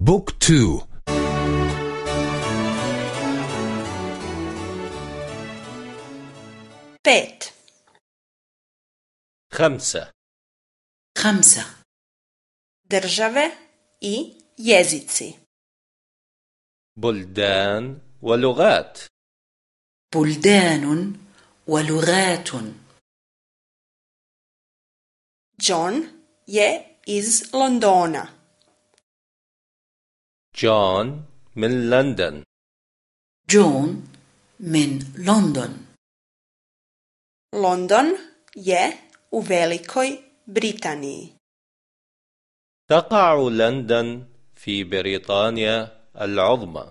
بوك تو. بيت. خمسة. خمسة. države i jezici. بلدان ولغات. بلدان ولغات. John je iz Londona. جون من لندن جون من لندن London je u Velikoj Britaniji. تقع لندن في بريطانيا العظمى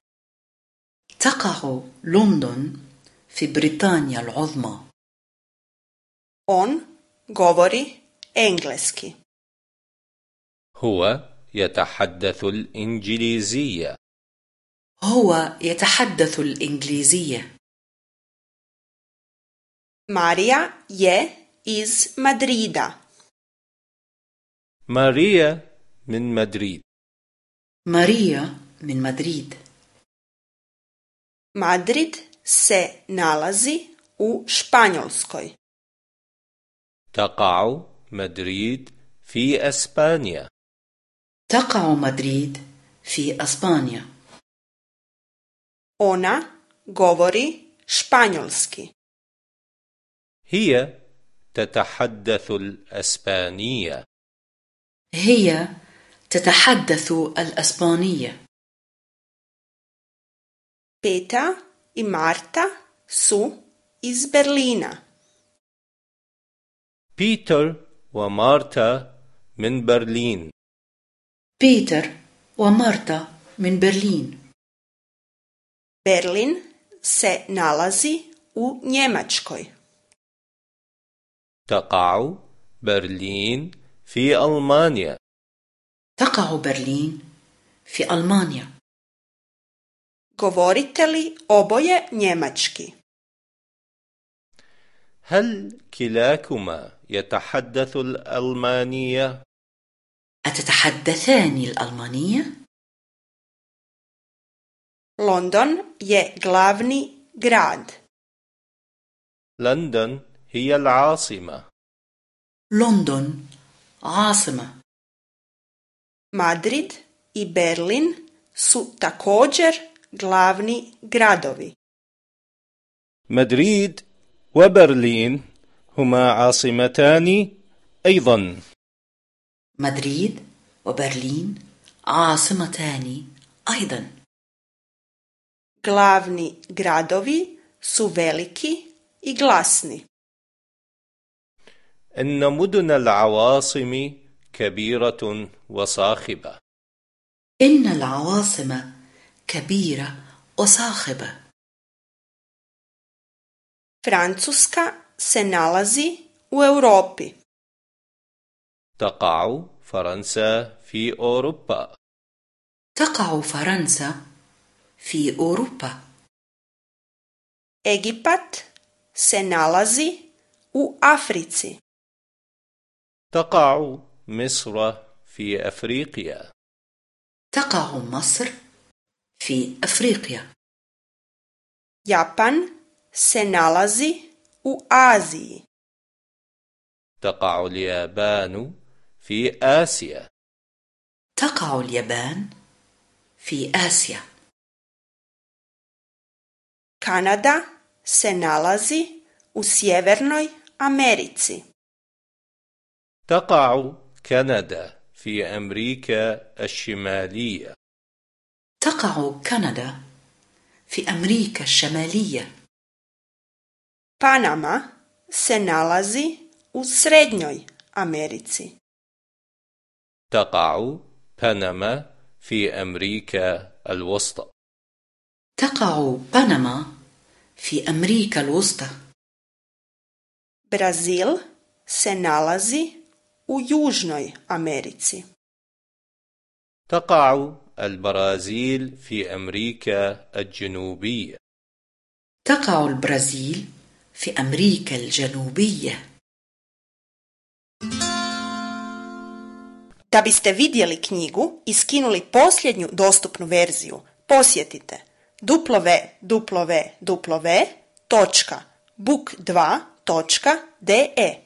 تقع لندن في بريطانيا العظمى On govori engleski. هو يتحدث الإنجليزية. هو يتحدث الإنجليزية. Marija je iz Madrida. ماريا من مدريد. ماريا من مدريد. Madrid se nalazi u Španjolskoj. تقع مدريد في أسبانيا. تقع مدريد في أسبانيا Ona govori španjolski. هي تتحدث الأسبانية هي تتحدث الأسبانية Peta i Marta su iz Berlina. بيتر ومارتا من برلين بيتر ومارتا من برلين Berlin se nalazi u Njemačkoj. تقع برلين في ألمانيا تقع برلين في ألمانيا Govorite li oboje njemački? هل كلاكما يتحدث الألمانية؟ أتتحدثان الألمانية؟ London je glavni grad. لندن هي العاصمة لندن عاصمة Madrid i Berlin su također glavni gradovi. مدريد وبرلين هما عاصمتان أيضا مدريد وبرلين عاصمتان أيضا Glavni gradovi su veliki i glasni. إن مدن العواصم كبيرة وصاخبة إن العواصم كبيرة وصاخبة Francuska se nalazi u Europi. تقع فرنسا في أوروبا تقع فرنسا في أوروبا Egipat se nalazi u Africi. تقع مصر في أفريقيا تقع مصر في أفريقيا Japan se nalazi u Aziji. تقع اليابان في آسيا تقع اليابان في آسيا Kanada se nalazi u Sjevernoj Americi. تقع كندا في أمريكا الشمالية تقع كندا في أمريكا الشمالية Panama se nalazi u Srednjoj Americi. تقع بنما في أمريكا الوسطى. تقع بنما في أمريكا الوسطى. Brazil se nalazi u Južnoj Americi. تقع البرازيل في أمريكا الجنوبية. تقع البرازيل في أمريكا الجنوبية. Da biste vidjeli knjigu i skinuli posljednju dostupnu verziju, posjetite www.book2.de